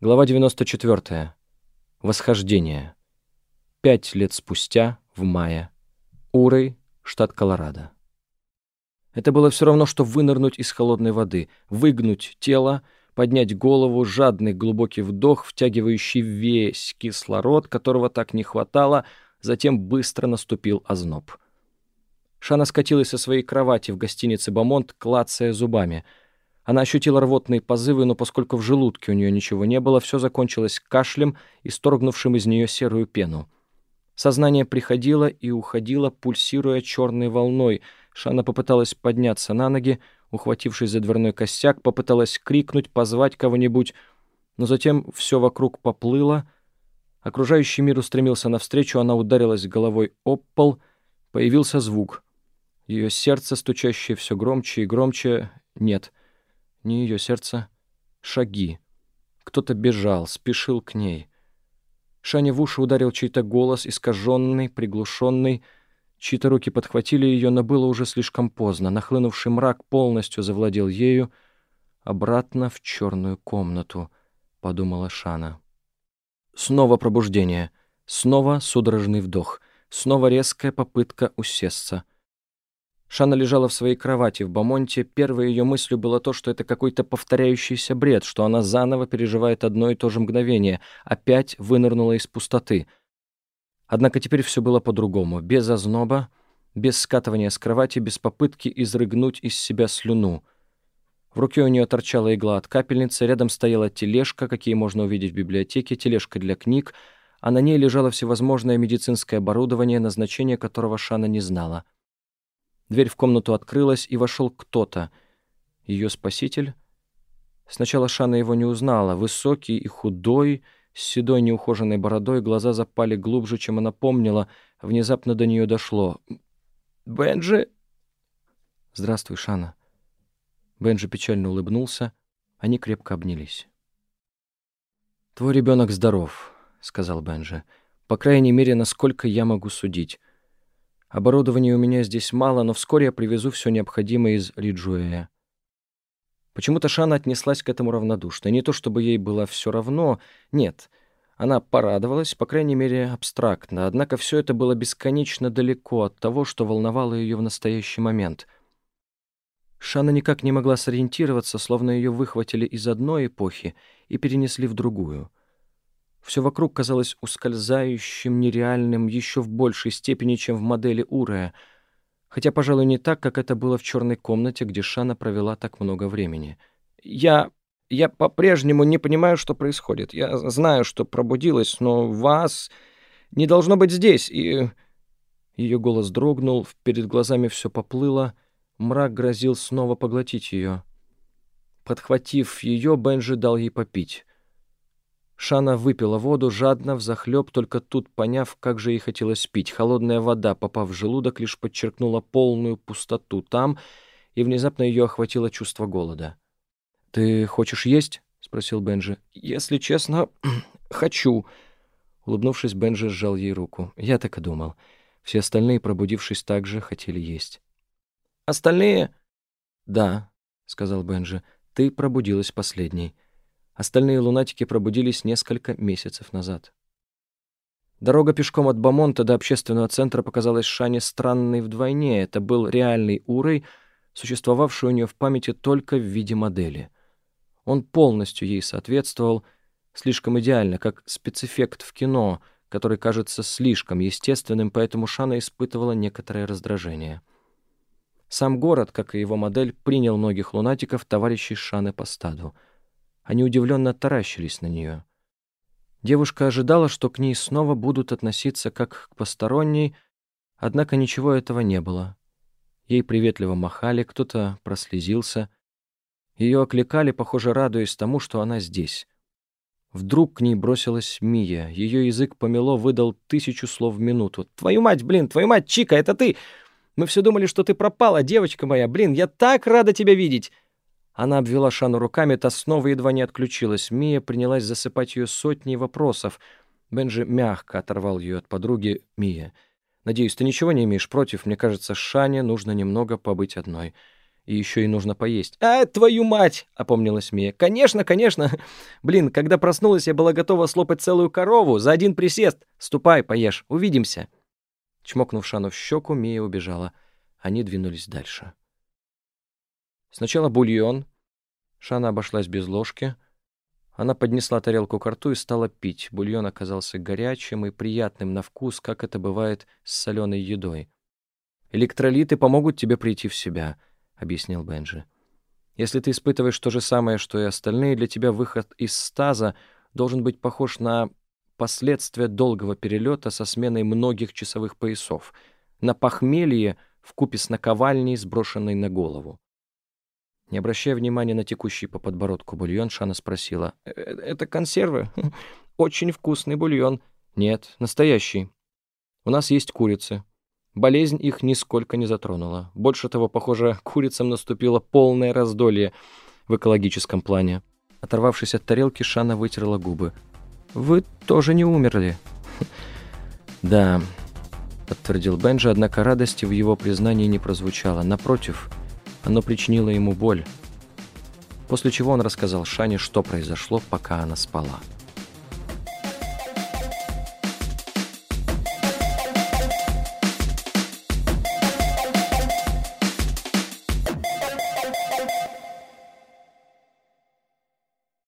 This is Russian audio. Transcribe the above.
Глава 94. Восхождение. Пять лет спустя, в мае. Урой, штат Колорадо. Это было все равно, что вынырнуть из холодной воды, выгнуть тело, поднять голову, жадный глубокий вдох, втягивающий весь кислород, которого так не хватало, затем быстро наступил озноб. Шана скатилась со своей кровати в гостинице «Бамонт», клацая зубами — она ощутила рвотные позывы, но поскольку в желудке у нее ничего не было, все закончилось кашлем и сторгнувшим из нее серую пену. Сознание приходило и уходило, пульсируя черной волной. Шана попыталась подняться на ноги, ухватившись за дверной косяк, попыталась крикнуть, позвать кого-нибудь, но затем все вокруг поплыло. Окружающий мир устремился навстречу, она ударилась головой об пол, появился звук. Ее сердце, стучащее все громче и громче, нет — не ее сердце. Шаги. Кто-то бежал, спешил к ней. Шане в уши ударил чей-то голос, искаженный, приглушенный. Чьи-то руки подхватили ее, но было уже слишком поздно. Нахлынувший мрак полностью завладел ею. «Обратно в черную комнату», — подумала Шана. Снова пробуждение. Снова судорожный вдох. Снова резкая попытка усесться — Шана лежала в своей кровати в Бамонте. Первой ее мыслью было то, что это какой-то повторяющийся бред, что она заново переживает одно и то же мгновение, опять вынырнула из пустоты. Однако теперь все было по-другому, без озноба, без скатывания с кровати, без попытки изрыгнуть из себя слюну. В руке у нее торчала игла от капельницы, рядом стояла тележка, какие можно увидеть в библиотеке, тележка для книг, а на ней лежало всевозможное медицинское оборудование, назначение которого Шана не знала — Дверь в комнату открылась, и вошел кто-то. Ее спаситель? Сначала Шана его не узнала. Высокий и худой, с седой неухоженной бородой, глаза запали глубже, чем она помнила. Внезапно до нее дошло. «Бенджи?» «Здравствуй, Шана». Бенджи печально улыбнулся. Они крепко обнялись. «Твой ребенок здоров», — сказал Бенджи. «По крайней мере, насколько я могу судить. Оборудования у меня здесь мало, но вскоре я привезу все необходимое из Риджуэя. Почему-то Шана отнеслась к этому равнодушно. Не то чтобы ей было все равно, нет. Она порадовалась, по крайней мере, абстрактно, однако все это было бесконечно далеко от того, что волновало ее в настоящий момент. Шана никак не могла сориентироваться, словно ее выхватили из одной эпохи и перенесли в другую — все вокруг казалось ускользающим, нереальным еще в большей степени, чем в модели Урая, хотя, пожалуй, не так, как это было в черной комнате, где Шана провела так много времени. «Я... я по-прежнему не понимаю, что происходит. Я знаю, что пробудилась, но вас не должно быть здесь, и...» Ее голос дрогнул, перед глазами все поплыло, мрак грозил снова поглотить ее. Подхватив ее, Бенджи дал ей попить. Шана выпила воду жадно, взахлеб, только тут поняв, как же ей хотелось пить. Холодная вода, попав в желудок, лишь подчеркнула полную пустоту там, и внезапно ее охватило чувство голода. «Ты хочешь есть?» — спросил Бенджи. «Если честно, хочу». Улыбнувшись, Бенджи сжал ей руку. Я так и думал. Все остальные, пробудившись, также хотели есть. «Остальные?» «Да», — сказал Бенджи. «Ты пробудилась последней». Остальные лунатики пробудились несколько месяцев назад. Дорога пешком от Бамонта до общественного центра показалась Шане странной вдвойне. Это был реальный Урой, существовавший у нее в памяти только в виде модели. Он полностью ей соответствовал, слишком идеально, как спецэффект в кино, который кажется слишком естественным, поэтому Шана испытывала некоторое раздражение. Сам город, как и его модель, принял многих лунатиков, товарищей Шаны по стаду — они удивленно таращились на нее. Девушка ожидала, что к ней снова будут относиться как к посторонней, однако ничего этого не было. Ей приветливо махали, кто-то прослезился. Ее окликали, похоже, радуясь тому, что она здесь. Вдруг к ней бросилась Мия. Ее язык помело, выдал тысячу слов в минуту. «Твою мать, блин, твою мать, Чика, это ты! Мы все думали, что ты пропала, девочка моя, блин, я так рада тебя видеть!» Она обвела Шану руками, та снова едва не отключилась. Мия принялась засыпать ее сотней вопросов. Бенджи мягко оторвал ее от подруги Мия. «Надеюсь, ты ничего не имеешь против? Мне кажется, Шане нужно немного побыть одной. и еще и нужно поесть. «А, твою мать!» — опомнилась Мия. «Конечно, конечно! Блин, когда проснулась, я была готова слопать целую корову за один присест. Ступай, поешь, увидимся!» Чмокнув Шану в щеку, Мия убежала. Они двинулись дальше. Сначала бульон. Шана обошлась без ложки. Она поднесла тарелку к рту и стала пить. Бульон оказался горячим и приятным на вкус, как это бывает с соленой едой. «Электролиты помогут тебе прийти в себя», — объяснил Бенджи. «Если ты испытываешь то же самое, что и остальные, для тебя выход из стаза должен быть похож на последствия долгого перелета со сменой многих часовых поясов, на похмелье в купе с наковальней, сброшенной на голову. Не обращая внимания на текущий по подбородку бульон, Шана спросила. «Э, «Это консервы? Очень вкусный бульон». «Нет, настоящий. У нас есть курицы. Болезнь их нисколько не затронула. Больше того, похоже, курицам наступило полное раздолье в экологическом плане». Оторвавшись от тарелки, Шана вытерла губы. «Вы тоже не умерли?» «Да», — подтвердил Бенджи, однако радости в его признании не прозвучало. Напротив, оно причинило ему боль. После чего он рассказал Шане, что произошло, пока она спала.